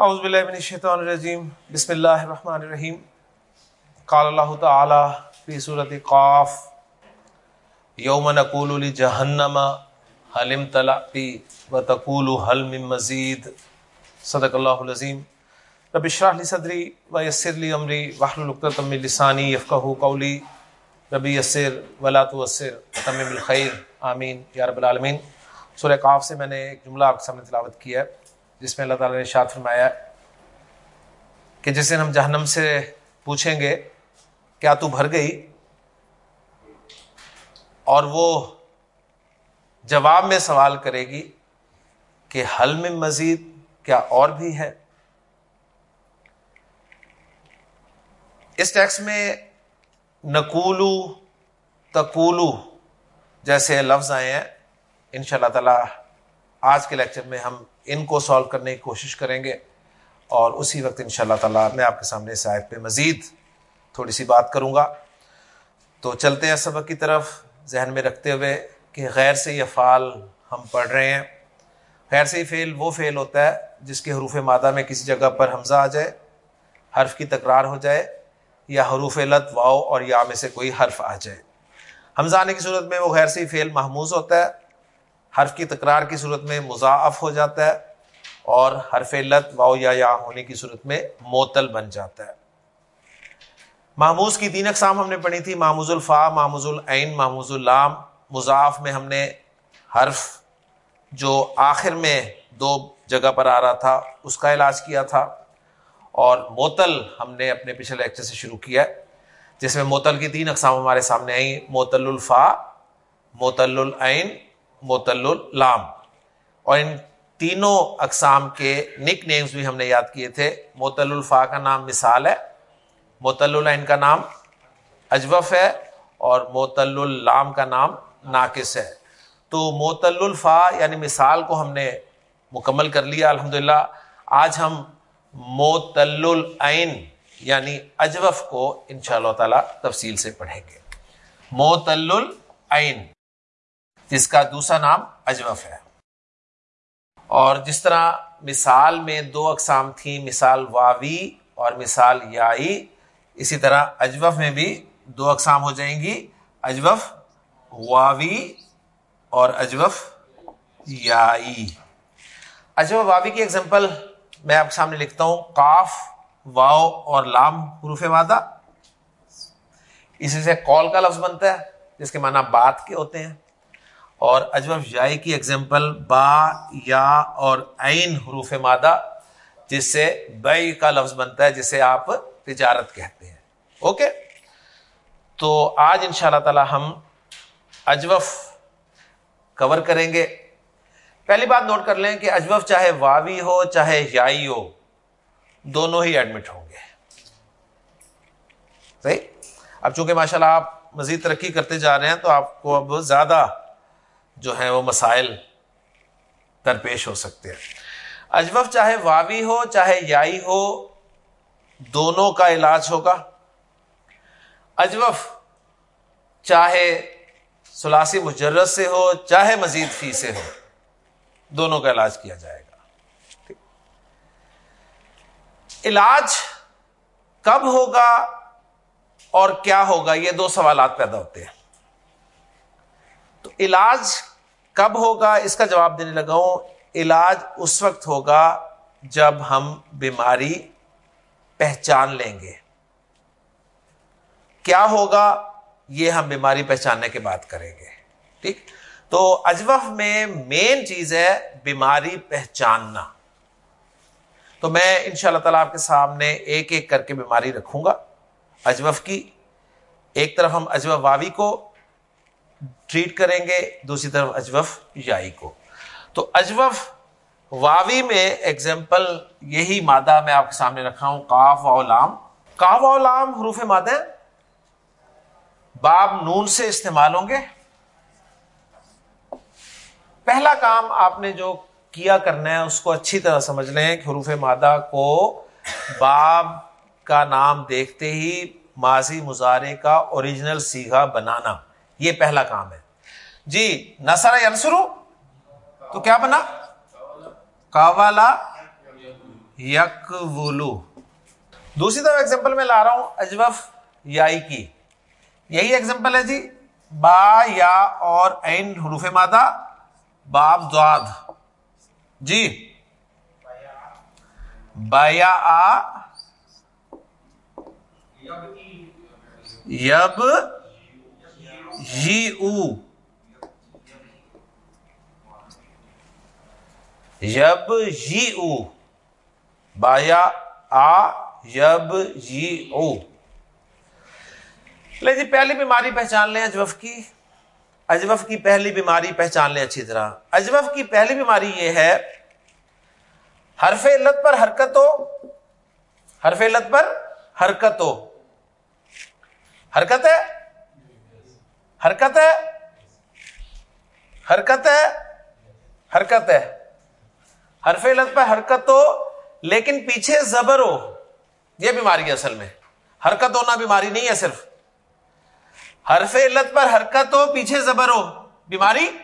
اعوذ باللہ من الشیطان الرجیم، بسم اللہ الرحمن الرحیم۔ قال اللہ تعالی فی صورت قاف، یوم نقول لجہنم حل امتلأتی و تقول من مزید؟ صدق اللہ العظیم۔ رب اشرح لی صدری و یسر امری، واحلل عقدۃ من لسانی یفقهوا قولی۔ رب یسر ولا توسر تمم الخیر۔ آمین، یا رب العالمین۔ سورہ قاف سے میں نے ایک جملہ آپ کے سامنے تلاوت کیا ہے۔ جس میں اللہ تعالیٰ نے ارشاد فرمایا کہ جس دن ہم جہنم سے پوچھیں گے، کیا تو بھر گئی؟ اور وہ جواب میں سوال کرے گی کہ حل میں مزید کیا اور بھی ہے اس ٹیکس میں نقولو تقولو جیسے لفظ آئے ہیں ان شاء اللہ تعالی آج کے لیکچر میں ہم ان کو سالو کرنے کی کوشش کریں گے اور اسی وقت ان شاء اللہ تعالیٰ میں آپ کے سامنے اس آیت پہ مزید تھوڑی سی بات کروں گا۔ تو چلتے ہیں سبق کی طرف، ذہن میں رکھتے ہوئے کہ غیر سے یہ فعال ہم پڑھ رہے ہیں۔ غیر سے فعل وہ فعل ہوتا ہے جس کے حروف مادہ میں کسی جگہ پر حمزہ آ جائے، حرف کی تکرار ہو جائے، یا حروف لت واؤ اور یا میں سے کوئی حرف آ جائے۔ حمزہ آنے کی صورت میں وہ غیر سے فعل محموز ہوتا ہے۔ حرف کی تکرار کی صورت میں مضاعف ہو جاتا ہے اور حرف لت واؤ یا یا ہونے کی صورت میں معطل بن جاتا ہے۔ محموز کی تین اقسام ہم نے پڑھی تھی محموز الفا محموز العین محموز اللام۔ مضاف میں ہم نے حرف جو آخر میں دو جگہ پر آ رہا تھا، اس کا علاج کیا تھا۔ اور معطل ہم نے اپنے پچھلے لیکچر سے شروع کیا ہے، جس میں معطل کی تین اقسام ہمارے سامنے آئیں۔ معطل الفا، معطل العین معطل اللام اور ان تینوں اقسام کے نک نیمز بھی ہم نے یاد کیے تھے۔ معطل الفا کا نام مثال ہے معطل العین کا نام اجوف ہے، اور معطل اللام کا نام ناقص ہے۔ تو معطل الفا یعنی مثال کو ہم نے مکمل کر لیا الحمد آج ہم معطل العین یعنی اجوف کو ان شاء اللہ تعالی تفصیل سے پڑھیں گے۔ معطل العین جس کا دوسرا نام اجوف ہے۔ اور جس طرح مثال میں دو اقسام تھیں، مثال واوی اور مثال یائی، اسی طرح اجوف میں بھی دو اقسام ہو جائیں گی اجوف واوی اور اجوف یائی۔ اجوف واوی کی ایگزامپل میں آپ کے سامنے لکھتا ہوں کاف واؤ اور لام حروف وادہ اسی سے کال کا لفظ بنتا ہے، جس کے معنی بات کے ہوتے ہیں۔ اور اجوف جائی کی ایگزامپل با، یا اور عین حروف مادہ، جس سے بئی کا لفظ بنتا ہے، جسے آپ تجارت کہتے ہیں۔ اوکے؟ تو آج ان شاء اللہ تعالی ہم اجوف کور کریں گے۔ پہلی بات نوٹ کر لیں کہ اجوف چاہے واوی ہو، چاہے یائی ہو، دونوں ہی ایڈمٹ ہوں گے۔ صحیح؟ اب چونکہ ماشاء اللہ آپ مزید ترقی کرتے جا رہے ہیں، تو آپ کو اب زیادہ جو ہیں وہ مسائل درپیش ہو سکتے ہیں۔ اجوف چاہے واوی ہو، چاہے یائی ہو، دونوں کا علاج ہوگا۔ اجوف چاہے سلاسی مجرد سے ہو، چاہے مزید فی سے ہو، دونوں کا علاج کیا جائے گا۔ علاج کب ہوگا اور کیا ہوگا، یہ دو سوالات پیدا ہوتے ہیں۔ تو علاج کب ہوگا؟ اس کا جواب دینے لگا ہوں۔ علاج اس وقت ہوگا جب ہم بیماری پہچان لیں گے۔ کیا ہوگا؟ یہ ہم بیماری پہچاننے کے بعد کریں گے۔ ٹھیک؟ تو اجوف میں مین چیز ہے بیماری پہچاننا۔ تو میں ان شاء اللہ تعالی آپ کے سامنے ایک ایک کر کے بیماری رکھوں گا اجوف کی۔ ایک طرف ہم اجوف واوی کو ٹریٹ کریں گے، دوسری طرف اجوف یائی کو۔ تو اجوف واوی میں ایگزامپل یہی مادہ میں آپ کے سامنے رکھا ہوں کاف و لام۔ کاف و لام حروف مادہ باب نون سے استعمال ہوں گے۔ پہلا کام آپ نے جو کیا کرنا ہے، اس کو اچھی طرح سمجھ لیں کہ حروف مادہ کو باب کا نام دیکھتے ہی ماضی مظاہرے کا اوریجنل سیگا بنانا۔ یہ پہلا کام ہے۔ جی نسر تو کیا بنا؟ کاوالا یک ولو دوسری طرف ایگزامپل میں لا رہا ہوں، اجوف یائی کی۔ یہی ایگزامپل ہے جی با، یا اور این حروف مادہ، باب دعاد جی۔ بایا آ۔ یب جی او یب جی او بایا آ یب جی او لے جی پہلی بیماری پہچان لیں اجوف کی اجوف کی پہلی بیماری پہچان لیں اچھی طرح اجوف کی پہلی بیماری یہ ہے حرف علت پر حرکت ہو حرف علت پر حرکت ہو حرکت ہے حرکت ہے؟ حرکت ہے؟ حرکت ہے۔ حرف علت پر حرکت ہو، لیکن پیچھے زبر ہو۔ یہ بیماری ہے اصل میں۔ حرکت ہونا بیماری نہیں ہے صرف۔ حرف علت پر حرکت ہو، پیچھے زبر ہو۔ بیماری؟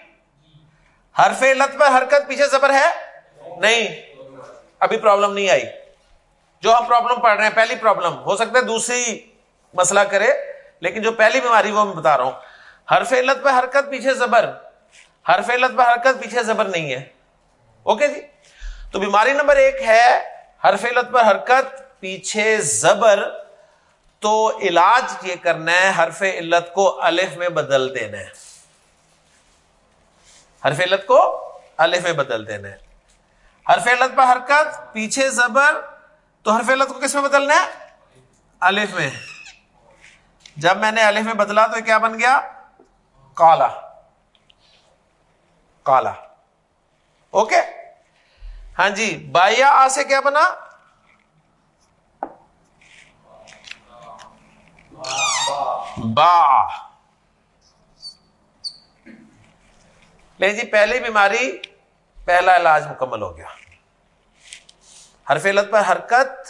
حرف علت پر حرکت پیچھے زبر ہے؟ نہیں۔ ابھی پرابلم نہیں آئی۔ جو ہم پرابلم پڑھ رہے ہیں، پہلی پرابلم ہو سکتا ہے، دوسری مسئلہ کرے، لیکن جو پہلی بیماری وہ میں بتا رہا ہوں۔ حرف علت پہ حرکت پیچھے زبر۔ حرف علت پہ حرکت پیچھے زبر نہیں ہے۔ اوکے جی؟ تو بیماری نمبر ایک ہے حرف علت پر حرکت پیچھے زبر۔ تو علاج یہ کرنا ہے، حرف علت کو الف میں بدل دینا ہے۔ حرف علت کو الف میں بدل دینا ہے۔ حرف علت پر حرکت پیچھے زبر۔ تو حرف علت کو کس میں بدلنا ہے؟ الف میں۔ جب میں نے الف میں بدلا تو کیا بن گیا؟ کالا کالا اوکے ہاں جی بایا آ سے کیا بنا؟ با. لے جی پہلی بیماری پہلا علاج مکمل ہو گیا۔ حرف علت پر حرکت،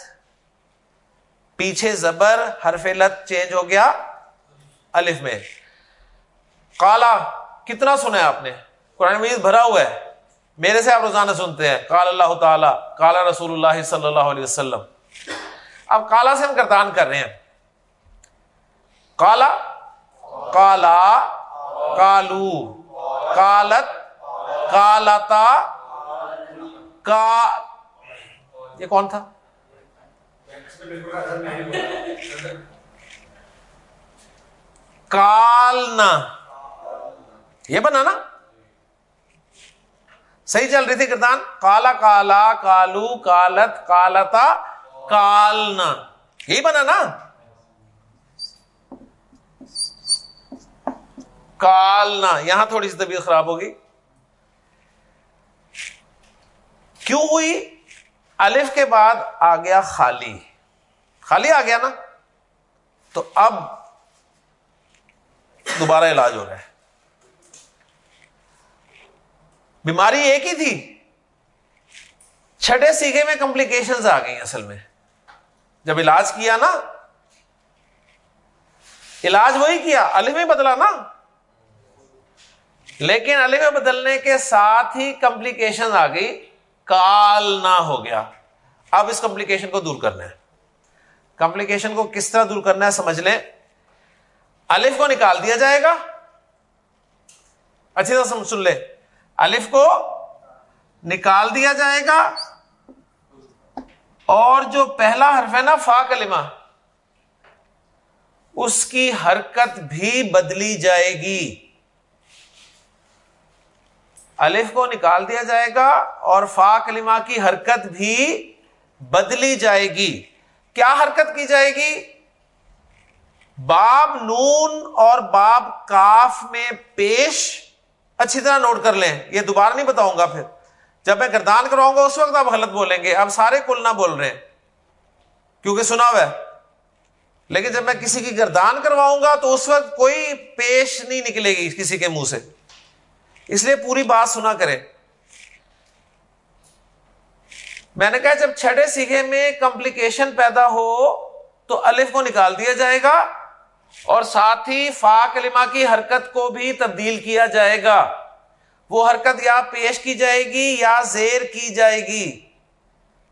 پیچھے زبر، حرف علت چینج ہو گیا۔ الف میں۔ کالا کتنا سنا ہے آپ نے؟ قرآن مجید بھرا ہوا ہے۔ میرے سے آپ روزانہ سنتے ہیں۔ کال اللہ تعالی کالا رسول اللہ صلی اللہ علیہ وسلم۔ اب کالا سے ہم کردان کر رہے ہیں۔ کالا کالا کالو کالت کالتا کا یہ کون تھا؟ کالنا یہ بنا نا۔ صحیح چل رہی تھی کردان۔ کالا کالا کالو کالت کالتا کالنا۔ یہی بنا نا۔ کالنا۔ یہاں تھوڑی سی طبیعت خراب ہوگی۔ کیوں ہوئی؟ الف کے بعد آ گیا خالی۔ خالی آ گیا نا۔ تو اب دوبارہ علاج ہو رہا ہے۔ بیماری ایک ہی تھی۔ چھٹے سیگے میں کمپلیکیشن آ گئی اصل میں۔ جب علاج کیا نا، علاج وہی کیا الف میں بدلا نا۔ لیکن الف میں بدلنے کے ساتھ ہی کمپلیکیشن آ گئی۔ کال نہ ہو گیا۔ اب اس کمپلیکیشن کو دور کرنا ہے۔ کمپلیکیشن کو کس طرح دور کرنا ہے سمجھ لیں۔ الف کو نکال دیا جائے گا۔ اچھی طرح سن لے الف کو نکال دیا جائے گا اور جو پہلا حرف ہے نا فا کلمہ، اس کی حرکت بھی بدلی جائے گی۔ الف کو نکال دیا جائے گا اور فا کلمہ کی حرکت بھی بدلی جائے گی۔ کیا حرکت کی جائے گی؟ باب نون اور باب کاف میں پیش اچھی طرح نوٹ کر لیں۔ یہ دوبارہ نہیں بتاؤں گا پھر۔ جب میں گردان کراؤں گا، اس وقت آپ غلط بولیں گے۔ اب سارے کل نہ بول رہے ہیں۔ کیونکہ سنا ہوا ہے۔ لیکن جب میں کسی کی گردان کرواؤں گا تو اس وقت کوئی پیش نہیں نکلے گی کسی کے منہ سے۔ اس لیے پوری بات سنا کرے میں نے کہا جب چھٹے سیکھے میں کمپلیکیشن پیدا ہو تو الف کو نکال دیا جائے گا۔ اور ساتھ ہی فا کلمہ کی حرکت کو بھی تبدیل کیا جائے گا۔ وہ حرکت یا پیش کی جائے گی یا زیر کی جائے گی۔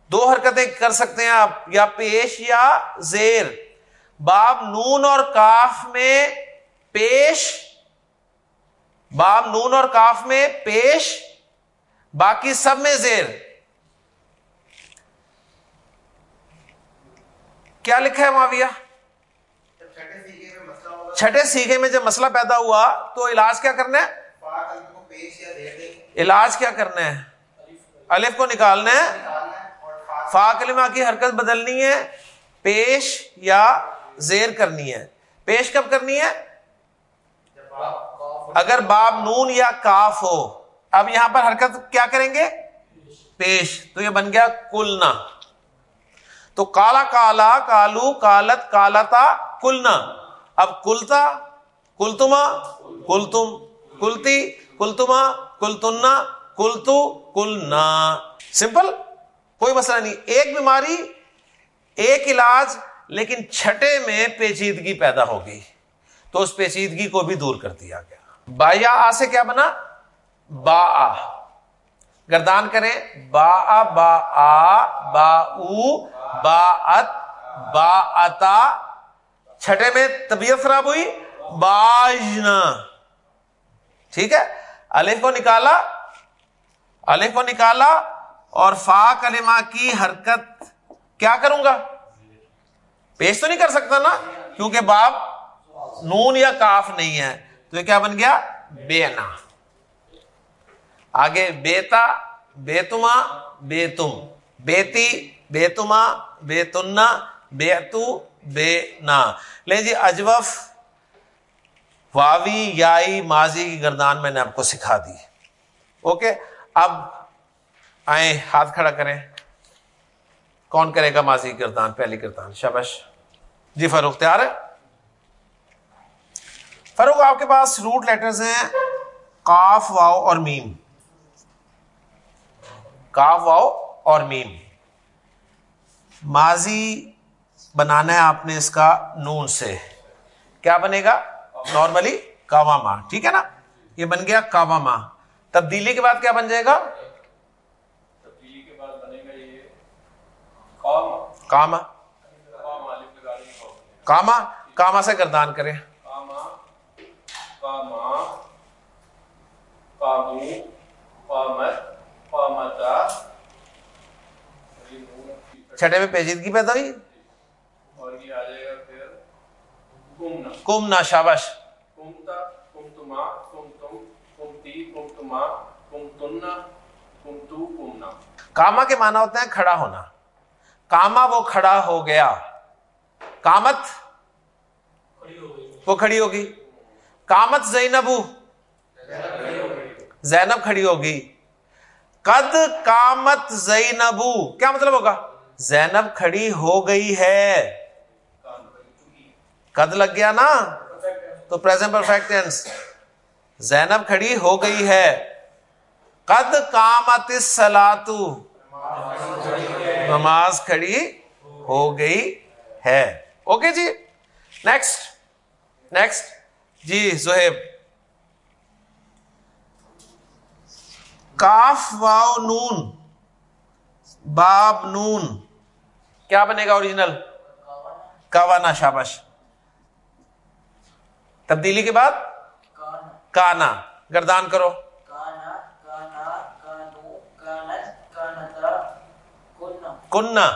دو حرکتیں کر سکتے ہیں آپ، یا پیش یا زیر۔ باب نون اور کاف میں پیش، باب نون اور کاف میں پیش، باقی سب میں زیر۔ کیا لکھا ہے معاویہ؟ چھٹے سیکھے میں جب مسئلہ پیدا ہوا تو علاج کیا کرنا ہے؟ علاج کیا کرنا ہے؟ الف کو نکالنا ہے۔ فا کلمہ کی حرکت بدلنی ہے۔ پیش یا زیر کرنی ہے۔ پیش کب کرنی ہے؟ اگر باب نون یا کاف ہو۔ اب یہاں پر حرکت کیا کریں گے؟ پیش۔ تو یہ بن گیا کلنا۔ تو کالا کالا کالو کالت کالتا کلنا۔ اب کلتا، کلتما، کلتم، کلتی، کلتما، کلتنا، کلتو، کلنا۔ سمپل، کوئی مسئلہ نہیں۔ ایک بیماری، ایک علاج، لیکن چھٹے میں پیچیدگی پیدا ہوگی تو اس پیچیدگی کو بھی دور کر دیا گیا۔ بایا آ سے کیا بنا؟ با آ۔ گردان کریں۔ با آ با آ، با او، با ات، با اتا چھٹے میں طبیعت خراب ہوئی باجنا ٹھیک ہے؟ الف کو نکالا الف کو نکالا اور فا کلمہ کی حرکت کیا کروں گا؟ پیش تو نہیں کر سکتا نا، کیونکہ باپ نون یا کاف نہیں ہے۔ تو یہ کیا بن گیا؟ بے نا آگے بیتا، بیتما، بیتم۔ بیتی، بیتما، بیتنا، بیتو بے نا۔ لے جی اجوف، واوی، یائی، ماضی کی گردان میں نے آپ کو سکھا دی۔ اوکے، اب آئیں، ہاتھ کھڑا کریں۔ کون کرے گا ماضی کی گردان، پہلی گردان؟ شبش جی فروخ تیار ہے؟ فروخ آپ کے پاس روٹ لیٹرز ہیں کاف واؤ اور میم۔ کاف واؤ اور میم۔ ماضی بنانا ہے آپ نے اس کا نون سے کیا بنے گا نارملی کاوا ماں ٹھیک ہے نا یہ بن گیا کاوا ماں تبدیلی کے بعد کیا بن جائے گا کاما کاما کاما سے گردان کریں چھٹے میں پیچیدگی پیدا ہوئی کم شابش کاما کے معنی ہوتے ہیں کھڑا ہونا۔ کاما وہ کھڑا ہو گیا۔ کامت؟ وہ کھڑی ہوگی۔ کامت زینب۔ زینب کھڑی ہوگی۔ قد کامت زینبو کیا مطلب ہوگا؟ زینب کھڑی ہو گئی ہے۔ قد لگ گیا نا؟ تو پرزینٹ پرفیکٹ زینب کھڑی ہو گئی ہے۔ قد کامت سلاتو نماز کھڑی ہو گئی ہے۔ اوکے جی؟ نیکسٹ نیکسٹ جی زہیب۔ کاف واؤ نون۔ باب، نون۔ کیا بنے گا اوریجنل کاوانا شابش تبدیلی کے بعد؟ کانا۔ گردان کرو۔ کننا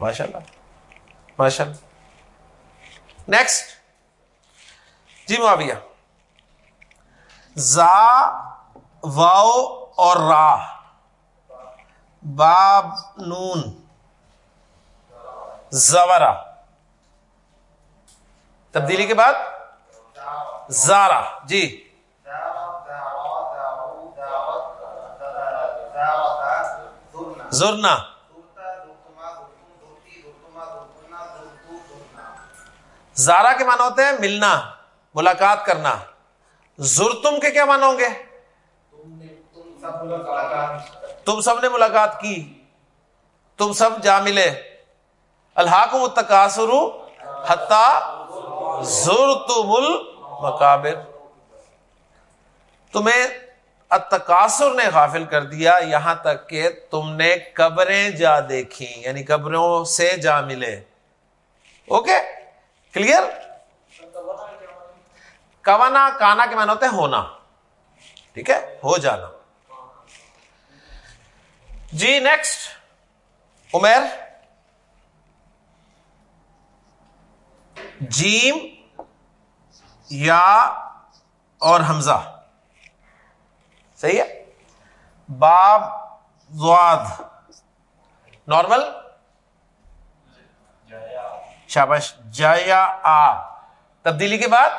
ماشاء اللہ ماشاء اللہ نیکسٹ جی معاویہ۔ زا، واؤ اور را۔ باب نون۔ زورا۔ تبدیلی کے بعد؟ زارا۔ جی۔ زرنا۔ زارا کے معنی ہوتے ہیں ملنا، ملاقات کرنا۔ زرتم کے کیا معنی ہوں گے؟ تم سب نے ملاقات کی۔ تم سب جا ملے۔ الحاق تقاصر حتہ زر تم المقابر۔ تمہیں اتقاصر نے غافل کر دیا یہاں تک کہ تم نے قبریں جا دیکھی یعنی قبروں سے جا ملے۔ اوکے؟ کلیئر؟ کوانا، کانا کے معنی ہوتے ہیں ہونا۔ ٹھیک ہے؟ ہو جانا۔ جی نیکسٹ عمیر جیم یا اور حمزہ؟ صحیح ہے؟ باب زواد۔ نارمل؟ شابش جایا آ۔ تبدیلی کے بعد؟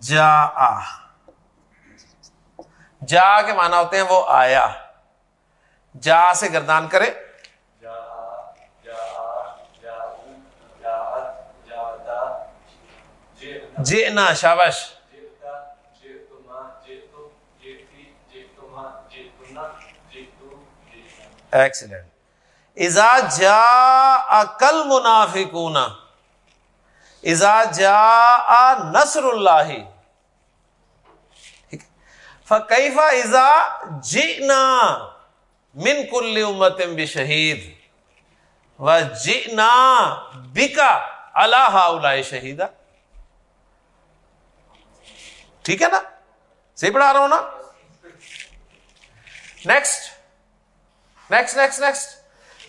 جا آ۔ جا کے معنی ہوتے ہیں وہ آیا۔ جا سے گردان کرے۔ جینا شابش ایکسیلنٹ۔ ازا جا اکل منافقون ازا جا نصر اللہ فکیفا ازا جینا من کل امت بھی شہید و جینا بکا اللہ شہیدہ۔ ٹھیک ہے نا؟ صحیح پڑھا رہا ہوں نا؟ نیکسٹ نیکسٹ نیکسٹ نیکسٹ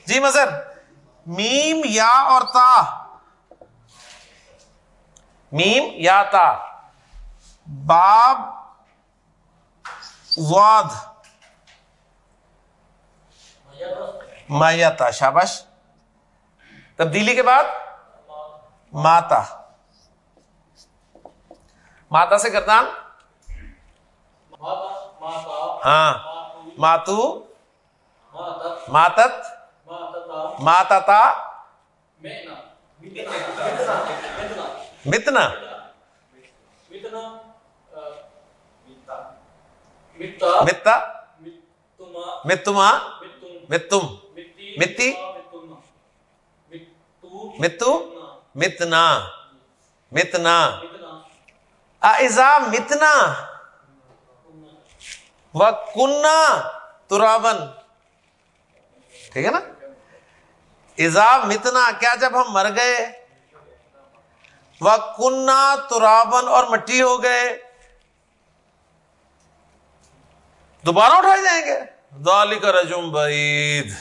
جی مظہر، میم، یا اور تا؟ میم، یا تا؟ باب، واد۔ میتا شابش تبدیلی کے بعد؟ ماتا۔ ماتا سے گردان ہاں. ماتو. ماتت. ماتتا. متنا. متا. متما. متم. متی. متو. متنا. متنا. متنا و کنہ ترابن ٹھیک ہے نا؟ ایزاب متنا کیا جب ہم مر گئے؟ وہ کنہ ترابن اور مٹی ہو گئے۔ دوبارہ اٹھائے جائیں گے۔ دالی کا رجم بعید۔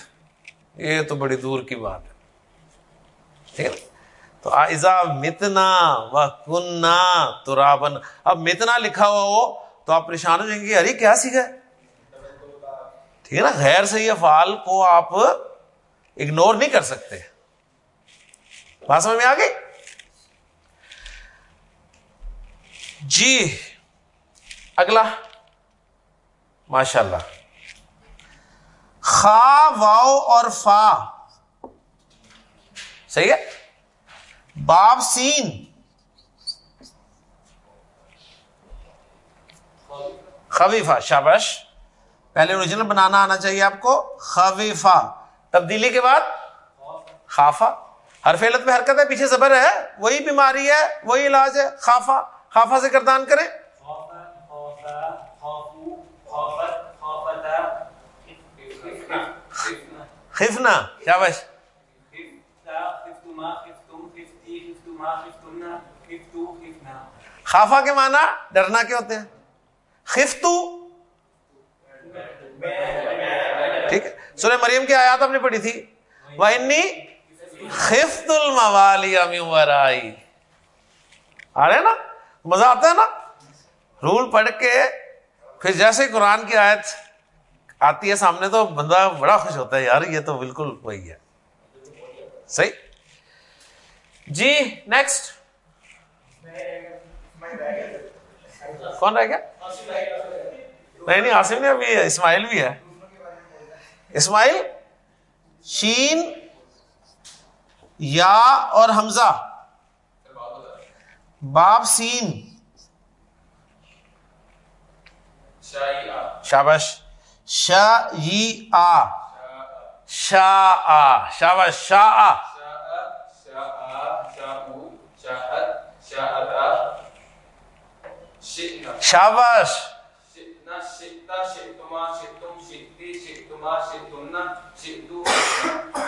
یہ تو بڑی دور کی بات ہے۔ ٹھیک ہے تو ایزا متنا و کنہ ترابن۔ اب متنا لکھا ہوا ہو تو آپ پریشان ہو جائیں گے، ارے کیا سیکھا ٹھیک ہے نا، غیر صحیح افعال کو آپ اگنور نہیں کر سکتے۔ بات سمجھ میں آ گئی؟ جی اگلا۔ ماشاء اللہ خا واؤ اور فا۔ صحیح ہے؟ باب سین خبیفہ شابش پہلے اوریجنل بنانا آنا چاہیے آپ کو خویفا تبدیلی کے بعد خافا ہر فیلت میں حرکت ہے پیچھے زبر ہے وہی بیماری ہے وہی علاج ہے خافا خافا سے کردان کرے خفنا کیا بس خافا کے معنی ڈرنا کیا ہوتے ہیں؟ خفتو ٹھیک ہے۔ سورہ مریم کی آیات آپ نے پڑھی تھی۔ خفت الموالی ورائی آ رہے نا؟ مزہ آتا ہے نا؟ رول پڑھ کے پھر جیسے قرآن کی آیت آتی ہے سامنے تو بندہ بڑا خوش ہوتا ہے، یار یہ تو بالکل وہی ہے۔ صحیح؟ جی نیکسٹ کون رہ گیا؟ نہیں نہیں، آصف نے ابھی، اسماعیل بھی ہے۔ اسماعیل، شین، یا اور حمزہ۔ باب سین۔ شابش شا آ۔ شا، آ۔ شابش شا، آ۔ شابش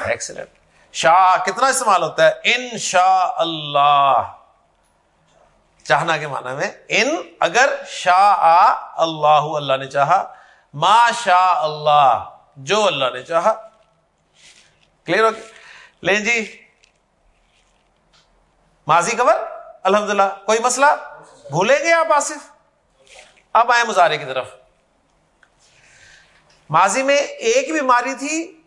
ایکسلنٹ شاہ کتنا استعمال ہوتا ہے ان شاء اللہ چاہنا کے معنی میں ان اگر شاہ اللہ اللہ نے چاہا ما شاء اللہ جو اللہ نے چاہا کلیئر ہو لیں جی ماضی کور الحمد للہ کوئی مسئلہ؟ بھولیں گے آپ آصف؟ اب آئے مظاہرے کی طرف۔ ماضی میں ایک بیماری تھی،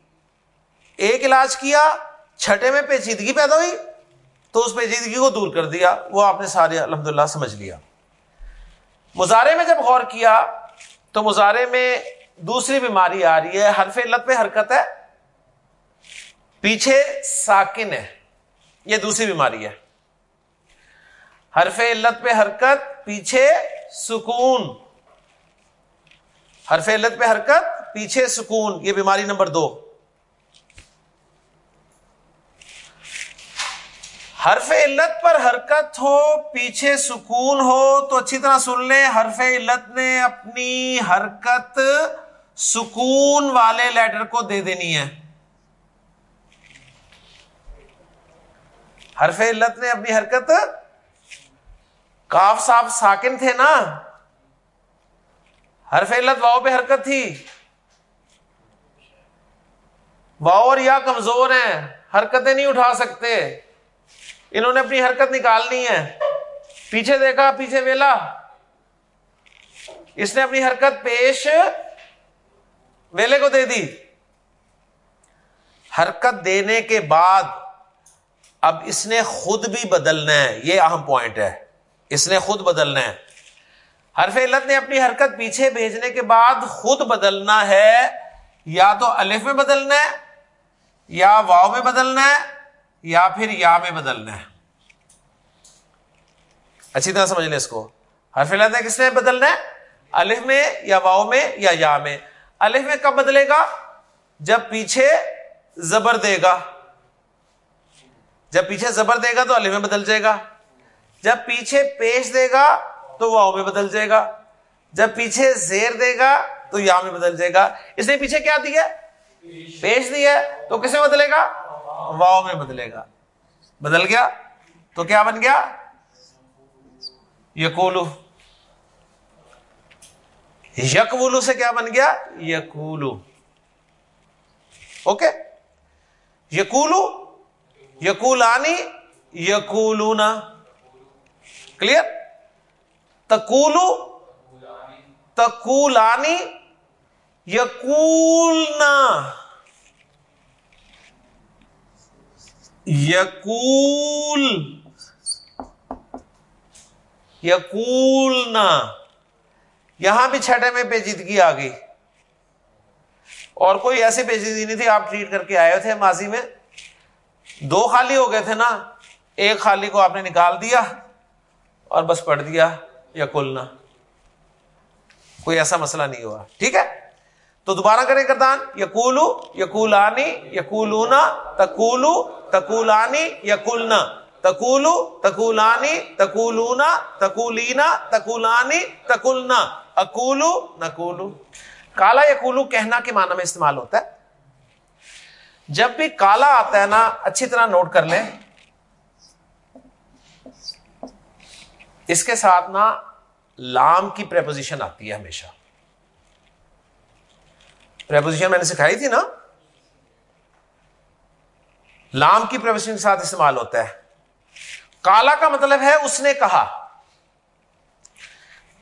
ایک علاج کیا، چھٹے میں پیچیدگی پیدا ہوئی، تو اس پیچیدگی کو دور کر دیا، وہ آپ نے سارے الحمد للہ سمجھ لیا۔ مظاہرے میں جب غور کیا، تو مظاہرے میں دوسری بیماری آ رہی ہے، حرف علت پہ حرکت ہے۔ پیچھے ساکن ہے، یہ دوسری بیماری ہے۔ حرف علت پہ حرکت، پیچھے سکون۔ حرف علت پہ حرکت، پیچھے سکون، یہ بیماری نمبر دو۔ حرف علت پر حرکت ہو، پیچھے سکون ہو، تو اچھی طرح سن لیں۔ حرف علت نے اپنی حرکت سکون والے لیٹر کو دے دینی ہے۔ حرف علت نے اپنی حرکت کاف صاحب ساکن تھے نا۔ حرف علت واؤ پہ حرکت تھی۔ واؤ اور یا کمزور ہیں، حرکتیں نہیں اٹھا سکتے۔ انہوں نے اپنی حرکت نکالنی ہے۔ پیچھے دیکھا، پیچھے ویلا۔ اس نے اپنی حرکت پیش ویلے کو دے دی۔ حرکت دینے کے بعد اب اس نے خود بھی بدلنا ہے، یہ اہم پوائنٹ ہے۔ اس نے خود بدلنا ہے۔ حرف علت نے اپنی حرکت پیچھے بھیجنے کے بعد خود بدلنا ہے۔ یا تو الف میں بدلنا ہے، یا واؤ میں بدلنا ہے، یا پھر یا میں بدلنا ہے۔ اچھی طرح سمجھ لیں اس کو۔ حرف علت کس نے بدلنا ہے؟ الف میں، یا واؤ میں، یا یا میں۔ الف میں کب بدلے گا؟ جب پیچھے زبر دے گا۔ جب پیچھے زبر دے گا تو الف میں بدل جائے گا۔ جب پیچھے پیش دے گا تو واؤ میں بدل جائے گا۔ جب پیچھے زیر دے گا تو یا میں بدل جائے گا۔ اس نے پیچھے کیا دیا؟ پیش دیا۔ تو کسے بدلے گا؟ واؤ میں بدلے گا۔ بدل گیا؟ تو کیا بن گیا؟ یقولو۔ یکولو سے کیا بن گیا؟ یقولو۔ اوکے؟ یقولو۔ یقولانی۔ یقولونا۔ کلیئر تکولو تکولانی یقولنا یقول یقولنا یہاں بھی چھٹے میں پیچیدگی آ گئی۔ اور کوئی ایسی پیچیدگی نہیں تھی، آپ ٹریٹ کر کے آئے تھے ماضی میں۔ دو خالی ہو گئے تھے نا، ایک خالی کو آپ نے نکال دیا۔ اور بس پڑھ دیا یا کلنا کوئی ایسا مسئلہ نہیں ہوا۔ ٹھیک ہے؟ تو دوبارہ کریں کردان۔ یقولو، یقولانی، یقولونا تکولو تکولانی یقولنا۔ تکولو تکولانی تکولونا تکولینا تکولانی تکولنا اکولو نکولو کالا یقولو کہنا کے معنی میں استعمال ہوتا ہے۔ جب بھی کالا آتا ہے نا، اچھی طرح نوٹ کر لیں۔ اس کے ساتھ نا لام کی پریپوزیشن آتی ہے ہمیشہ۔ پریپوزیشن میں نے سکھائی تھی نا؟ لام کی پریپوزیشن کے ساتھ استعمال ہوتا ہے۔ کالا کا مطلب ہے اس نے کہا۔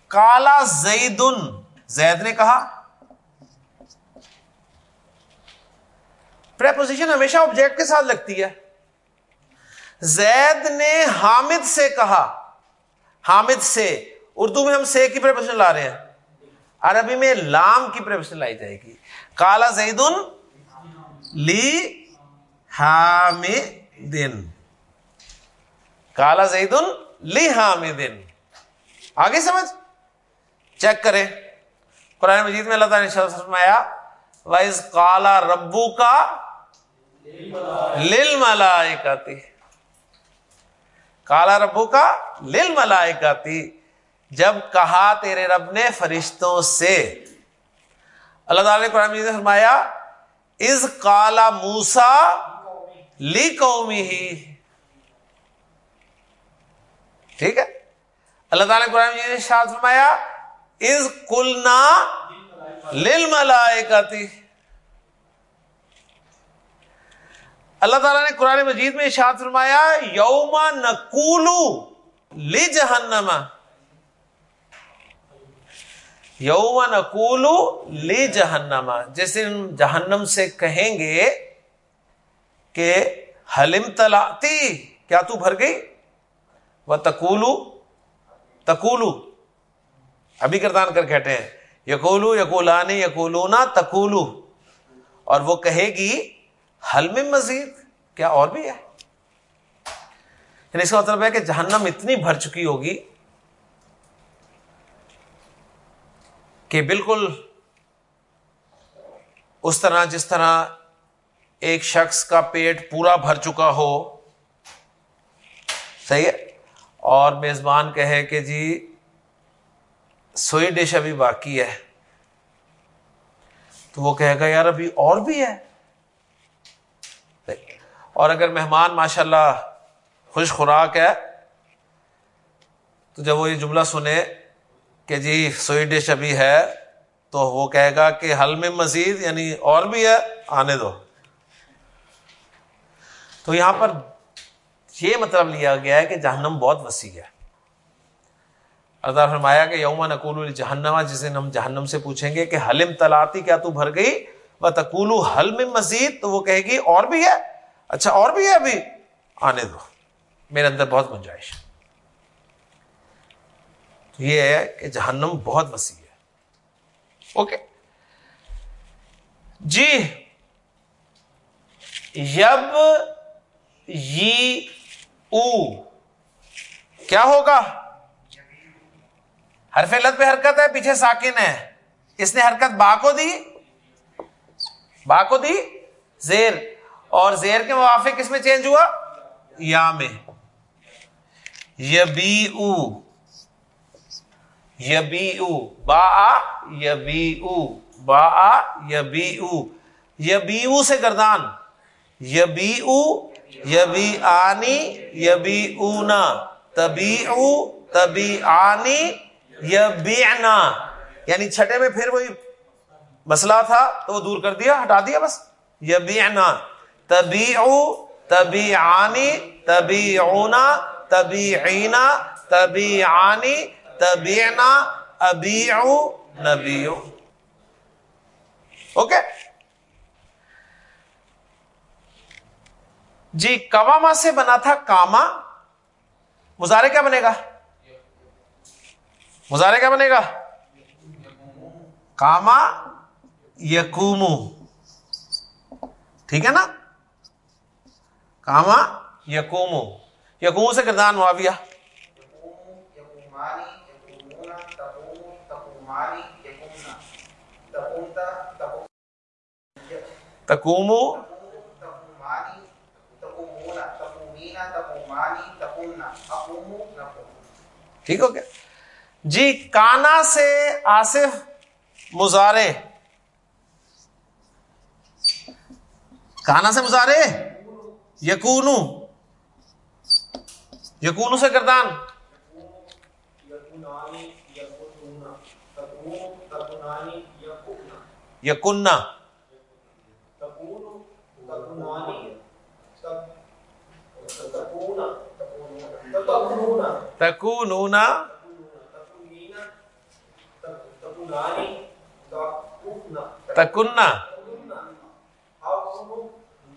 کالا زید زید نے کہا۔ پریپوزیشن ہمیشہ آبجیکٹ کے ساتھ لگتی ہے۔ زید نے حامد سے کہا۔ حامد سے، اردو میں ہم سے کی پریپوزیشن لا رہے ہیں۔ عربی میں لام کی پریپوزیشن لائی جائے گی۔ کالا زید لی حامد کالا زید لی حامد آگے سمجھ؟ چیک کریں۔ قرآن مجید میں اللہ تعالیٰ نے فرمایا وائز کالا ربو کا لل ملائکتی کالا ربو کا لل ملائکتی جب کہا تیرے رب نے فرشتوں سے۔ اللہ تعالیٰ نے قرآن نے فرمایا از کالا موسا لی قومی ہی ٹھیک ہے؟ اللہ تعالیٰ نے قرآن نے شاد فرمایا از کلنا لل ملائکتی اللہ تعالیٰ نے قرآن مجید میں اشاد فرمایا یوما نکولو لی جہنما یوما نکولو لی جہنما جیسے جہنم سے کہیں گے کہ حلم تلاتی، کیا تو بھر گئی؟ وہ تکولو تکولو ابھی کردان کر کہتے ہیں. یقولو، یقولانی، یقولونا تکولو اور وہ کہے گی حل میں مزید کیا اور بھی ہے؟ یعنی اس کا مطلب ہے کہ جہنم اتنی بھر چکی ہوگی کہ بالکل اس طرح جس طرح ایک شخص کا پیٹ پورا بھر چکا ہو، صحیح ہے؟ اور میزبان کہے کہ جی سوئی ڈش ابھی باقی ہے۔ تو وہ کہے گا، یار ابھی اور بھی ہے۔ اور اگر مہمان ماشاء اللہ خوش خوراک ہے، تو جب وہ یہ جملہ سنے کہ جی سوئی ڈش ابھی ہے، تو وہ کہے گا کہ حل میں مزید یعنی اور بھی ہے، آنے دو۔ تو یہاں پر یہ مطلب لیا گیا ہے کہ جہنم بہت وسیع ہے۔ اللہ فرمایا کہ یوم نقول جہنما جس دن ہم جہنم سے پوچھیں گے کہ حلم تلاتی کیا تو بھر گئی؟ وہ تکولو حل میں مزید، تو وہ کہے گی اور بھی ہے۔ اچھا اور بھی ہے ابھی؟ آنے دو۔ میرے اندر بہت گنجائش تو یہ ہے کہ جہنم بہت وسیع ہے۔ اوکے؟ جی یب او۔ کیا ہوگا؟ ہر فیلت پہ حرکت ہے، پیچھے ساکن ہے۔ اس نے حرکت با کو دی؟ با کو دی؟ زیر۔ اور زیر کے موافق کس میں چینج ہوا؟ یا میں۔ یبی او یبی او با یبی او با یبی او یبی او سے گردان۔ یبی او یبی آنی یبی اونا تبی او تبی آنی یبیعنا۔ یعنی چھٹے میں پھر وہی مسئلہ تھا تو وہ دور کر دیا، ہٹا دیا بس۔ یبیعنا۔ تبیعو تبیعانی تبیعونا تبیعینا تبیعانی تبیعنا ابیعو نبیعو اوکے؟ جی کواما سے بنا تھا کاما مظاہرے کیا بنے گا؟ مظاہرے کیا بنے گا؟ کاما یقومو ٹھیک ہے نا؟ کاما یقومو یقومو سے کردان معاویہ. تکومو ٹھیک ہو گیا؟ جی کانا سے آصف مزارے. کانا سے مزارے؟ یقونو یقونو سے کردان۔ یقنا تکونونا۔ تکنہ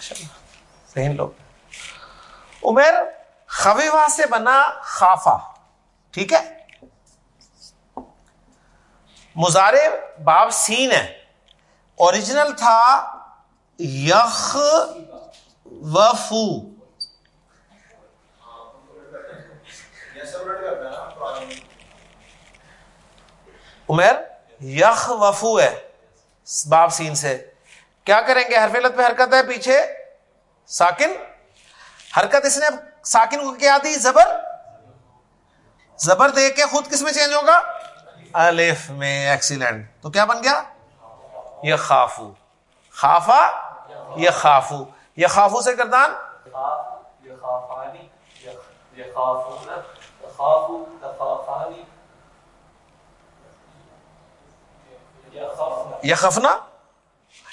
شابش صحیح لوگ۔ عمر خویوا سے بنا خافا، ٹھیک ہے؟ مزارے باب سین ہے۔ اوریجنل تھا یخ وفو عمیر یخ وفو ہے۔ باب سین سے۔ کیا کریں گے؟ ہر فیلت پہ حرکت ہے پیچھے۔ ساکن۔ حرکت اس نے ساکن کو کیا دی؟ زبر۔ زبر دے کے خود کس میں چینج ہوگا؟ الف میں ایکسیلنٹ۔ تو کیا بن گیا؟ یہ خافو خافا یہ خافو یہ خافو سے کردان یہ خفنا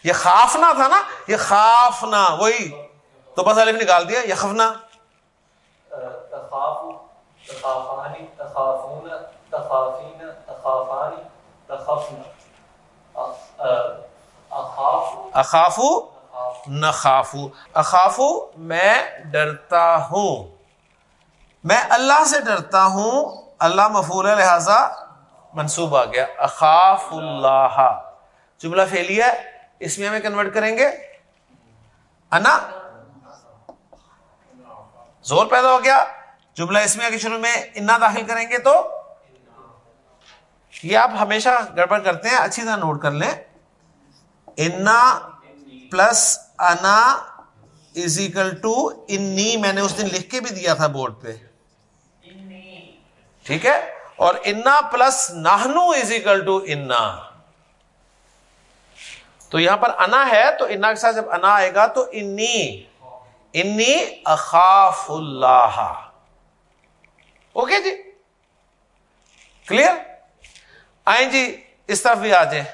یہ خافنا تھا نا یہ خافنا وہی۔ تو بس الف نکال دیا یہ خفنا۔ اخافو نخافو۔ اخافو میں ڈرتا ہوں۔ میں اللہ سے ڈرتا ہوں۔ اللہ مفول لہذا منصوب آ گیا۔ اخاف اللہ۔ جملہ فیلیا اس میں ہمیں کنورٹ کریں گے۔ انا۔ زور پیدا ہو گیا۔ جملہ اس میں شروع میں انا داخل کریں گے تو یہ آپ ہمیشہ گڑبڑ کرتے ہیں اچھی طرح نوٹ کر لیں۔ انا پلس انا از اکل ٹو انی میں نے اس دن لکھ کے بھی دیا تھا بورڈ پہ۔ ٹھیک ہے؟ اور انا پلس نہنو از اکل ٹو انا۔ تو یہاں پر انا ہے تو انا کے ساتھ جب انا آئے گا تو انی انی اخاف اللہ۔ اوکے جی؟ کلیئر آئیں جی اس طرف بھی آ جائیں۔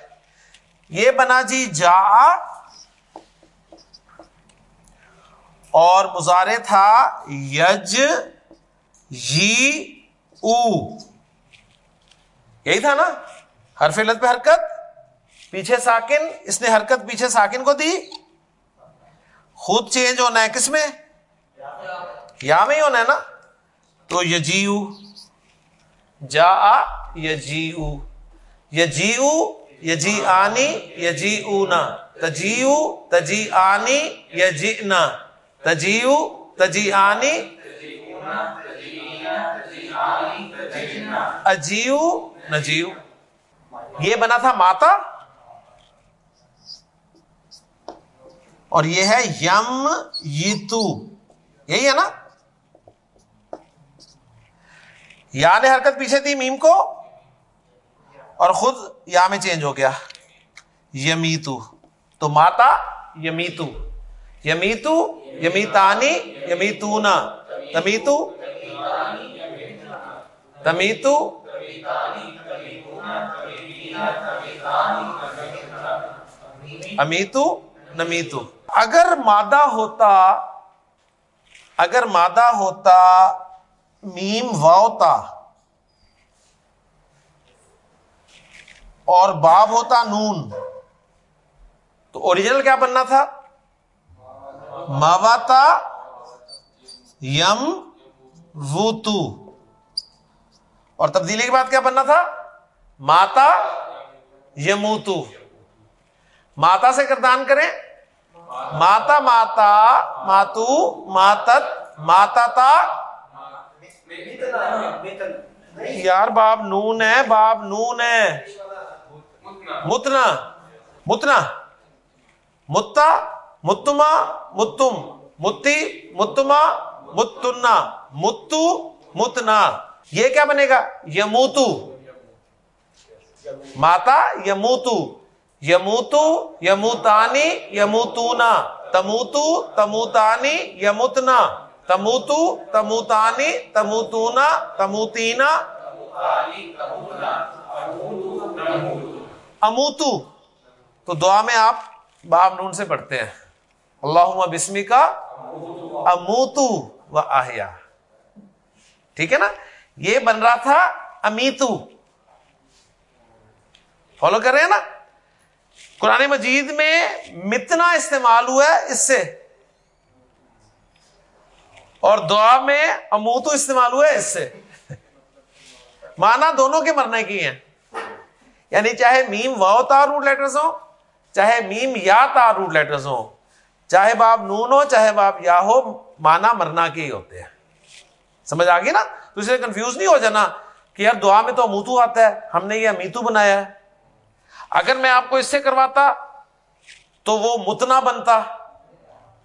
یہ بنا جی جا اور مظاہرے تھا، یج جی او۔ یہی تھا نا؟ ہر فلت پہ حرکت۔ پیچھے ساکن، اس نے حرکت پیچھے ساکن کو دی۔ خود چینج ہونا ہے کس میں؟ یا میں ہی ہونا ہے نا؟ تو یجیو جا یجیو یجیو یجی آنی یجی اونا تجیو تجی آنی یجینا تجیو تجی آنی اجیو نجیو یہ بنا تھا ماتا۔ اور یہ ہے یم یتو یہی ہے نا؟ یا نے حرکت پیچھے دی میم کو؟ اور خود یا میں چینج ہو گیا۔ یمیتو، تو ماتا یمیتو۔ یمیتو، یمیتانی، یمیتونا۔ تمیتو؟ تمیتو؟ امیتو، نمیتو۔ اگر مادہ ہوتا، اگر مادہ ہوتا، میم واؤتا اور باب ہوتا نون، تو اوریجنل کیا بننا تھا؟ ماواتا یم ووتو اور تبدیلی کے بعد کیا بننا تھا؟ ماتا یموتو ماتا سے کردان کریں۔ ماتا ماتا ماتو ماتت ماتا تا یار باب نون ہے باب نون ہے متنا متنا متا متما متم متی متما متنا متو متنا یہ کیا بنے گا یموتو ماتا یموتو یموتو یموتانی یموتونا، تموتو تموتانی یموتنا، تموتو تموتانی تموتونا، تموتینا، اموتو۔ تو دعا میں آپ باب نون سے پڑھتے ہیں۔ اللہ بسمی کا اموتو و آہیا ٹھیک ہے نا؟ یہ بن رہا تھا امیتو۔ فالو کر رہے ہیں نا؟ قرآن مجید میں متنا استعمال ہوا ہے اس سے۔ اور دعا میں اموتو استعمال ہوا ہے اس سے۔ مانا دونوں کے مرنے کی ہیں۔ یعنی چاہے میم واؤ تار روٹ لیٹرز ہو چاہے میم یا تار روٹ لیٹرز ہو چاہے باپ نون ہو، چاہے باپ یا ہو مانا مرنا کے ہی ہوتے ہیں۔ سمجھ آ گئی نا؟ تو اس لیے کنفیوز نہیں ہو جانا کہ یار دعا میں تو موتو آتا ہے، ہم نے یہ امیتو بنایا ہے۔ اگر میں آپ کو اس سے کرواتا تو وہ متنا بنتا۔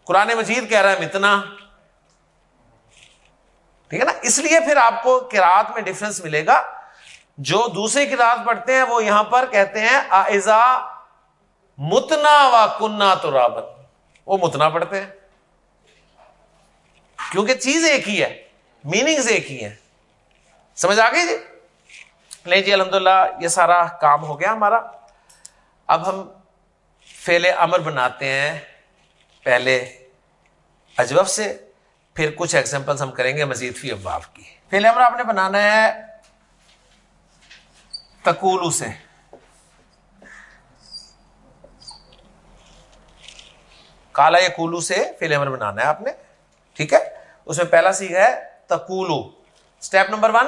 قرآن مجید کہہ رہا ہے متنا۔ ٹھیک ہے نا؟ اس لیے پھر آپ کو کراط میں ڈفرنس ملے گا۔ جو دوسری کراط پڑھتے ہیں وہ یہاں پر کہتے ہیں آزا متنا و کنہ تو رابط وہ متنا پڑھتے ہیں۔ کیونکہ چیز ایک ہی ہے میننگز ایک ہی ہے سمجھ آ گئی جی؟ نہیں جی الحمد للہ یہ سارا کام ہو گیا ہمارا۔ اب ہم فیل امر بناتے ہیں پہلے اجوف سے پھر کچھ ایگزامپل ہم کریں گے مزید فی اباف کی۔ فیل امر آپ نے بنانا ہے تکولو سے۔ کالا یا کولو سے فیل امر بنانا ہے آپ نے ٹھیک ہے؟ اس میں پہلا سیکھا ہے تکولو اسٹیپ نمبر ون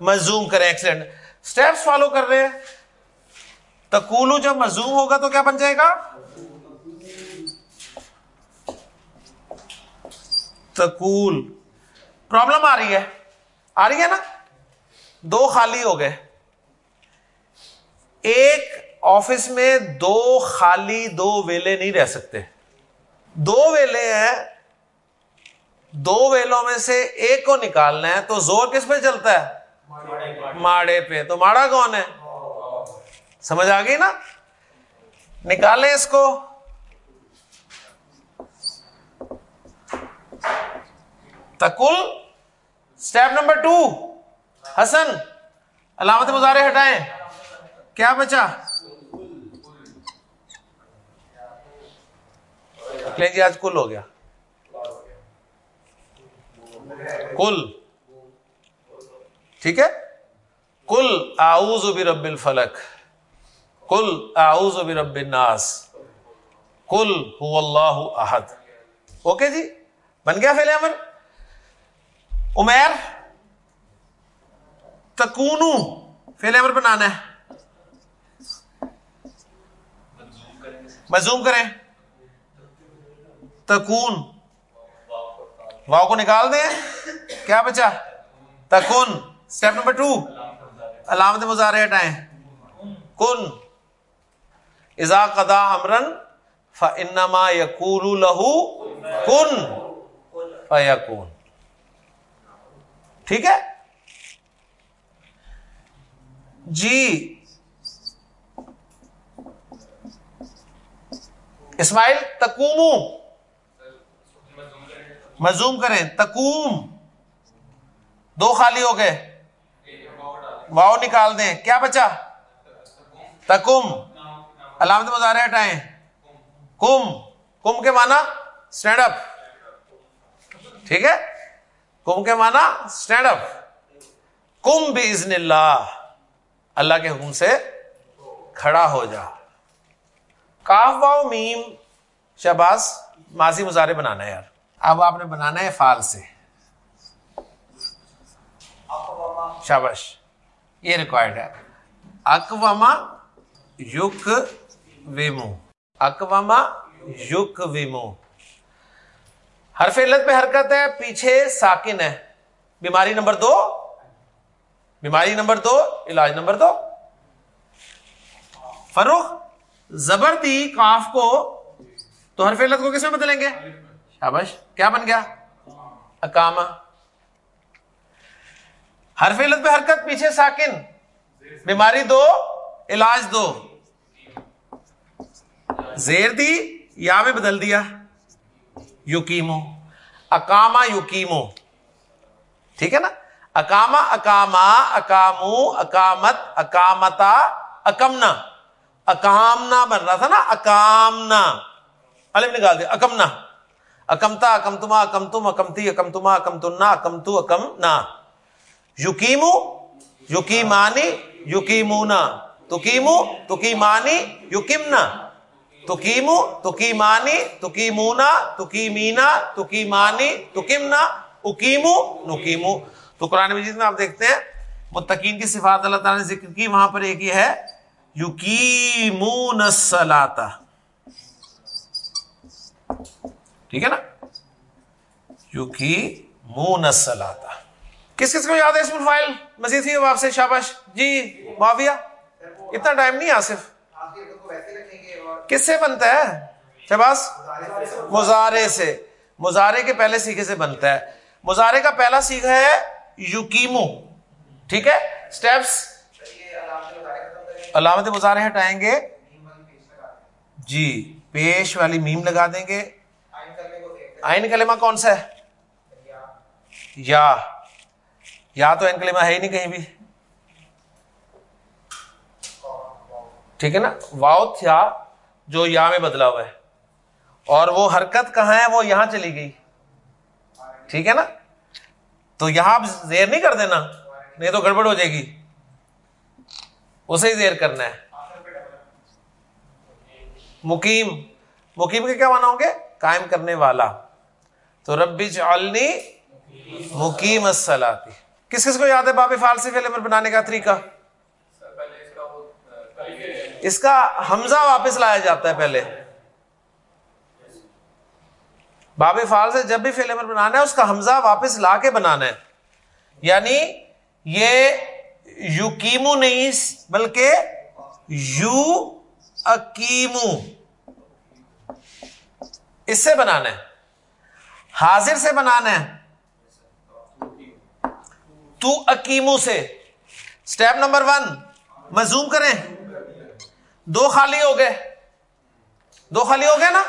مزوم کریں ایکسیڈنٹ اسٹیپس فالو کر رہے ہیں۔ تکولو جب مزوم ہوگا تو کیا بن جائے گا؟ تکول پرابلم آ رہی ہے۔ آ رہی ہے نا؟ دو خالی ہو گئے۔ ایک آفس میں دو خالی دو ویلے نہیں رہ سکتے۔ دو ویلے ہیں۔ دو ویلوں میں سے ایک کو نکالنا ہے تو زور کس پہ چلتا ہے؟ ماڑے پہ۔ تو ماڑا کون ہے؟ سمجھ آ گئی نا؟ نکالیں اس کو۔ تکل اسٹیپ نمبر ٹو حسن، علامت مظاہرے ہٹائیں۔ کیا بچا؟ جی آج کل ہو گیا۔ کل۔ ٹھیک ہے؟ کل آؤز برب الفلک کل آؤز برب الناس. کل ہو اللہ احد. اوکے جی؟ بن گیا فیل امر؟ عمیر؟ تکونو. فیل امر بنانا ہے. مزوم کریں. تکون. واؤ کو نکال دیں. کیا بچا؟ تکن اسٹیپ نمبر ٹو علامت مظاہرے ہٹائیں. کن. ازا قدا امرن فنما یقول لہو کن فیکون۔ ٹھیک ہے؟ جی۔ اسماعیل تکومو مزوم کریں۔ تکوم دو خالی ہو گئے۔ واؤ نکال دیں۔ کیا بچا؟ تکم علامت مظاہرے ہٹائیں کم۔ کم کے مانا اسٹینڈ اپ ٹھیک ہے؟ کم کے مانا اسٹینڈ اپ کم بھی اللہ۔ اللہ کے حکم سے کھڑا ہو جا۔ کاف واؤ میم۔ شہباز، ماضی مظاہرے بنانا ہے یار۔ اب آپ نے بنانا ہے فال سے۔ شابش یہ ریکوائرڈ ہے۔ اکوما یوک ویمو۔ اکوما یوک ویمو۔ ہر فیلت پہ حرکت ہے، پیچھے ساکن ہے۔ بیماری نمبر دو۔ بیماری نمبر دو، علاج نمبر دو۔ فروخ زبر دی کاف کو۔ تو ہر فیلت کو کس میں بدلیں گے؟ شابش۔ کیا بن گیا؟ اکاما ہر فیلت پہ حرکت، پیچھے ساکن۔ بیماری دو، علاج دو۔ زیر دی یا میں بدل دیا؟ یوکیمو. اکاما یوکیمو. ٹھیک ہے نا؟ اکاما اکاما اکامو اکامت اکامتا اکمنا. اکامنا بن رہا تھا نا؟ اکامنا. علم نکال دیا. اکمنا. اکمتا اکم تما اکم تم اکمتی اکم تما اکم تنا اکم تو اکم نا یوکیمو یوکیمانی یوکیمونا تکیمو تکیمانی یوکیمنا تکیمو تکیمانی تکیمونا تکیمینا تکیمانی تکیمنا اکیمو نکیمو تو قرآن مجید میں آپ دیکھتے ہیں، متقین کی صفات اللہ تعالیٰ نے ذکر کی، وہاں پر ایک یہ ہے یقین ٹھیک ہے نا؟ یوکی مونسلاتا کس کس کو یاد ہے اس فائل مزید تھی آپ سے شابش جی معاویہ. اتنا ٹائم نہیں آصف. کس سے بنتا ہے؟ شہباز؟ مزارے سے۔ مزارے کے پہلے سیکھے سے بنتا ہے۔ مزارے کا پہلا سیکھا ہے یوکیمو۔ ٹھیک ہے؟ اسٹیپس علامت مظاہرے ہٹائیں گے۔ جی پیش والی میم لگا دیں گے۔ آئین کلمہ کون سا ہے؟ یا۔ یا تو این کلمہ ہے ہی نہیں کہیں بھی۔ ٹھیک ہے نا؟ واؤ تھا جو یا میں بدلا ہوا ہے۔ اور وہ حرکت کہاں ہے؟ وہ یہاں چلی گئی۔ ٹھیک ہے نا؟ تو یہاں آپ زیر نہیں کر دینا، نہیں تو گڑبڑ ہو جائے گی۔ اسے ہی زیر کرنا ہے۔ مقیم مقیم کے کیا مانا ہوں گے؟ قائم کرنے والا۔ تو ربی چلنی مقیم السلاتی کس کس کو یاد ہے باب فالسی فیل بنانے کا طریقہ؟ اس کا حمزہ واپس لایا جاتا ہے پہلے۔ باب فال سے جب بھی فیل بنانا ہے، اس کا حمزہ واپس لا کے بنانا ہے۔ یعنی یہ یوکیمو نہیں، بلکہ یو اکیمو اس سے بنانا ہے۔ حاضر سے بنانا ہے۔ تو اکیمو سے۔ اسٹیپ نمبر ون مزوم کریں۔ دو خالی ہو گئے۔ دو خالی ہو گئے نا؟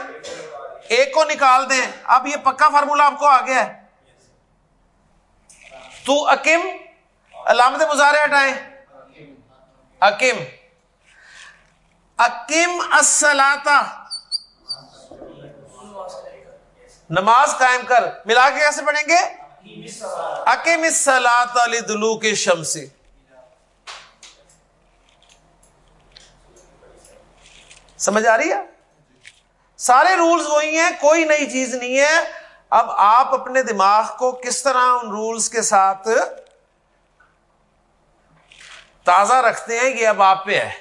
ایک کو نکال دیں۔ اب یہ پکا فارمولا آپ کو آ گیا ہے۔ تو اکیم، علامت مظاہرے ہٹائیں۔ اکیم۔ اکیم اسلاتا نماز قائم کر۔ ملا کے کیسے پڑھیں گے؟ اکیم اسلاط علی دلو کے شمسی سمجھ آ رہی ہے؟ سارے رولز وہی ہیں، کوئی نئی چیز نہیں ہے۔ اب آپ اپنے دماغ کو کس طرح ان رولز کے ساتھ تازہ رکھتے ہیں؟ یہ اب آپ پہ ہے۔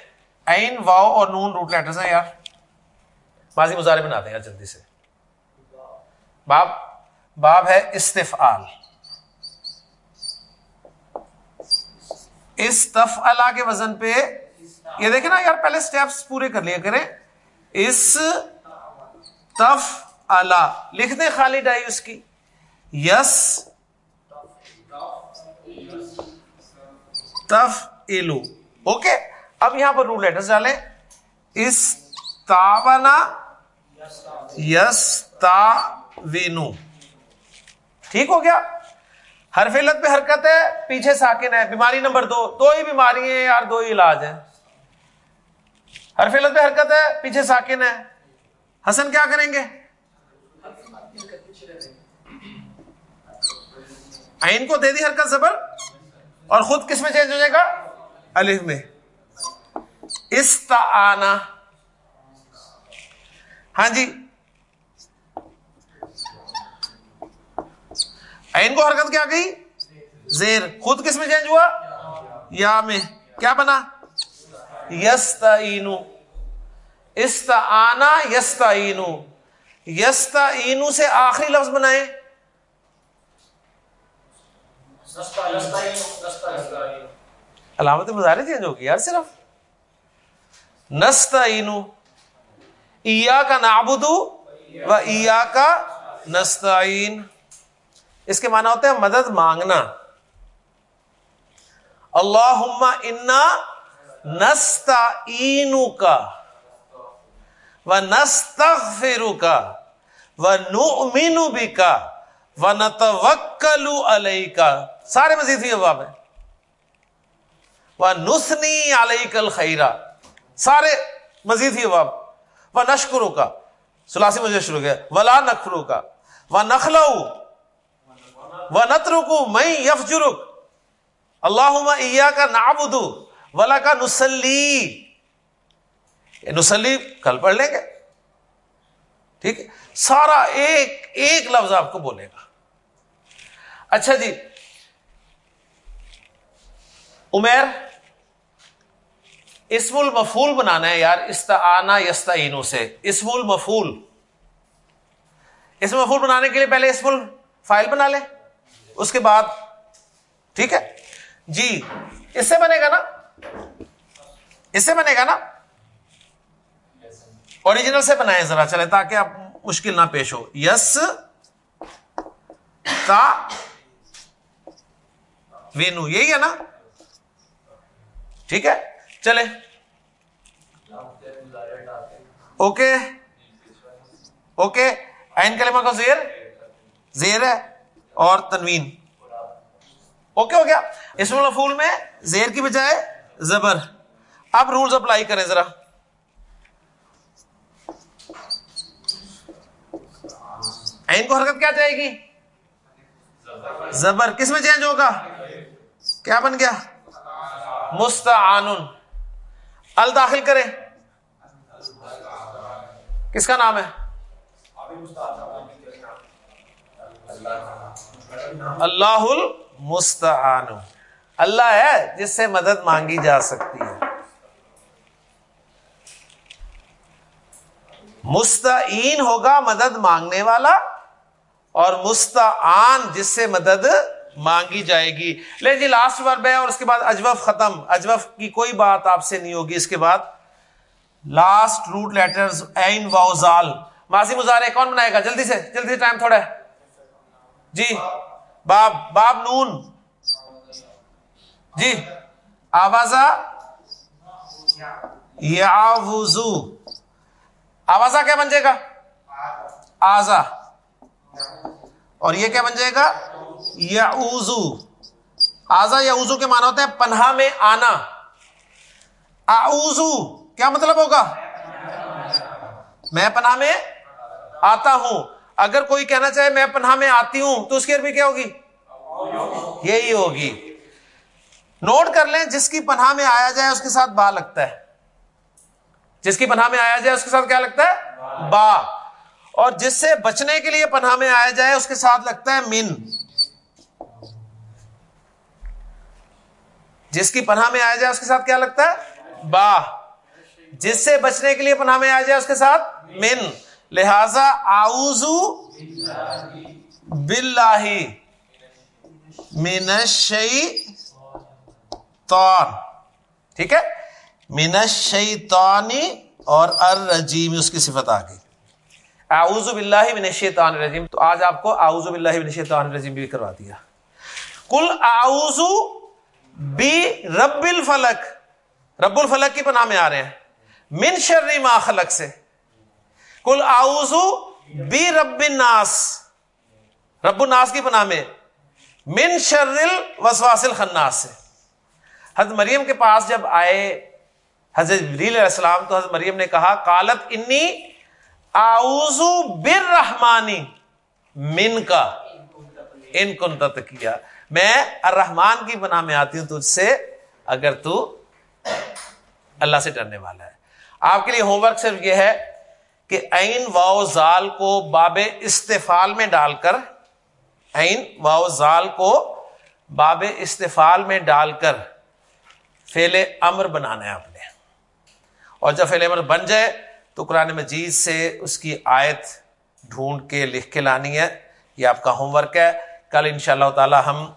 این واؤ اور نون روٹ لیٹرز ہیں یار۔ ماضی مظاہرے بناتے ہیں یار جلدی سے۔ باب باب ہے استفعال۔ استف کے وزن پہ یہ دیکھیں نا یار، پہلے سٹیپس پورے کر لیا کریں۔ اس تف اللہ لکھ دیں خالی ڈائی اس کی۔ یس تف ایلو۔ اوکے، اب یہاں پر رول لیٹر ڈالیں۔ اس تابنا یس تا وینو۔ ٹھیک ہو گیا؟ ہر فلت پہ حرکت ہے، پیچھے ساکن ہے، بیماری نمبر دو۔ دو ہی بیماری ہیں یار، دو ہی علاج ہیں۔ ہر فلت پہ حرکت ہے، پیچھے ساکن ہے۔ حسن کیا کریں گے؟ آئین کو دے دی حرکت زبر اور خود کس میں چینج ہو جائے گا؟ الف میں۔ استعانہ۔ ہاں جی۔ این کو حرکت کیا گئی؟ زیر۔ خود کس میں چینج ہوا؟ یا میں۔ کیا بنا؟ استعانہ یستا اینو یستا اینو سے آخری لفظ بنائے علامت مظاہرے چینج ہوگی یار صرف۔ نستا اینو ایا کا نابدو و ایا کا نستعین۔ اس کے معنی ہوتے ہیں مدد مانگنا۔ اللہ انا نستا اینو کا و نستغفرو کا و نؤمنو بھی کا و نتوکلو علیہ کا سارے مزید ہی اباب ہیں وہ نسنی علیہ کل خیرہ سارے مزید ہی اباب وہ نشکرو کا سلاسی مجھے شروع کیا۔ ولا نخرو کا وہ نخلو۔ وہ نترکو میں یفجرک۔ اللہ کا نابدو ولا کا نسلی نسلی کل پڑھ لیں گے۔ ٹھیک ہے؟ سارا ایک ایک لفظ آپ کو بولے گا۔ اچھا جی۔ عمیر، اسم المفول بنانا ہے یار۔ استعانہ یستعینو سے۔ اسم المفول اسم مفول بنانے کے لیے پہلے اسم الفائل بنا لیں۔ اس کے بعد، ٹھیک ہے؟ جی اس سے بنے گا نا؟ اس سے بنے گا نا؟ اوریجنل سے بنائے ذرا، چلے، تاکہ آپ مشکل نہ پیش ہو۔ یس تا وینو، یہی ہے نا؟ ٹھیک ہے، چلے۔ اوکے۔ اوکے این کلمہ کا زیر؟ زیر ہے، اور تنوین۔ اوکے، ہو گیا۔ اسم الفول میں زیر کی بجائے زبر۔ اب رولز اپلائی کریں ذرا۔ این کو حرکت کیا جائے گی؟ زبر۔ کس میں چینج ہوگا؟ کیا بن گیا؟ مستعان ال داخل کرے کس کا نام ہے؟ اللہ المستعان اللہ ہے جس سے مدد مانگی جا سکتی ہے۔ مستعین ہوگا مدد مانگنے والا اور مستعان جس سے مدد مانگی جائے گی۔ لے جی لاسٹ ورب ہے اور اس کے بعد اجوف ختم۔ اجوف کی کوئی بات آپ سے نہیں ہوگی۔ اس کے بعد لاسٹ روٹ لیٹرز این واؤزال ماضی مظاہرے کون بنائے گا؟ جلدی سے جلدی سے ٹائم تھوڑا ہے۔ جی باب باب نون۔ جی آوازا یا آوازا کیا بن جائے گا؟ آزا۔ اور یہ کیا بن جائے گا؟ یا اوزو آزا یا اوزو کے مانا ہوتے ہیں پناہ میں آنا۔ آزو کیا مطلب ہوگا؟ میں پناہ میں آتا ہوں۔ اگر کوئی کہنا چاہے میں پناہ میں آتی ہوں، تو اس کی عربی کیا ہوگی؟ یہی ہوگی۔ نوٹ کر لیں، جس کی پناہ میں آیا جائے، اس کے ساتھ با لگتا ہے۔ جس کی پناہ میں آیا جائے اس کے ساتھ کیا لگتا ہے؟ با۔ اور جس سے بچنے کے لیے پناہ میں آیا جائے اس کے ساتھ لگتا ہے من۔ جس کی پناہ میں آیا جائے اس کے ساتھ کیا لگتا ہے؟ با۔ جس سے بچنے کے لیے پناہ میں آیا جائے اس کے ساتھ من۔ لہذا آؤزو باللہ من الشیطان۔ ٹھیک ہے؟ من الشیطانی اور الرجیم، اس کی صفت آ گئی اعوذ باللہ من الشیطان الرجیم۔ تو آج آپ کو اعوذ باللہ من الشیطان الرجیم بھی کروا دیا۔ کل اعوذ بی رب الفلک رب الفلک کی پناہ میں آ رہے ہیں۔ من شر ما خلق سے۔ کل اعوذ بی رب الناس۔ رب الناس کی پناہ میں۔ من شر الوسواس الخناس سے۔ حضرت مریم کے پاس جب آئے حضرت علیہ السلام تو حضرت مریم نے کہا کالت انی آؤزو بر رحمانی من کا۔ ان کن کیا۔ میں الرحمان کی بنا میں آتی ہوں، تجھ سے اگر تو اللہ سے ڈرنے والا ہے۔ آپ کے لیے ہوم ورک صرف یہ ہے کہ این واؤ زال کو باب استفال میں ڈال کر این واؤ زال کو باب استفال میں ڈال کر فیل امر بنانا ہے آپ نے۔ اور جب فعل امر بن جائے تو قرآن مجید سے اس کی آیت ڈھونڈ کے لکھ کے لانی ہے۔ یہ آپ کا ہوم ورک ہے۔ کل ان شاء اللہ تعالی ہم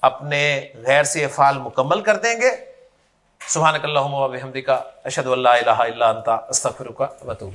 اپنے غیر سے افعال مکمل کر دیں گے۔ سبحان اللہ حمدی کا اشد اللہ الہ الا انتا استغفرک و توبی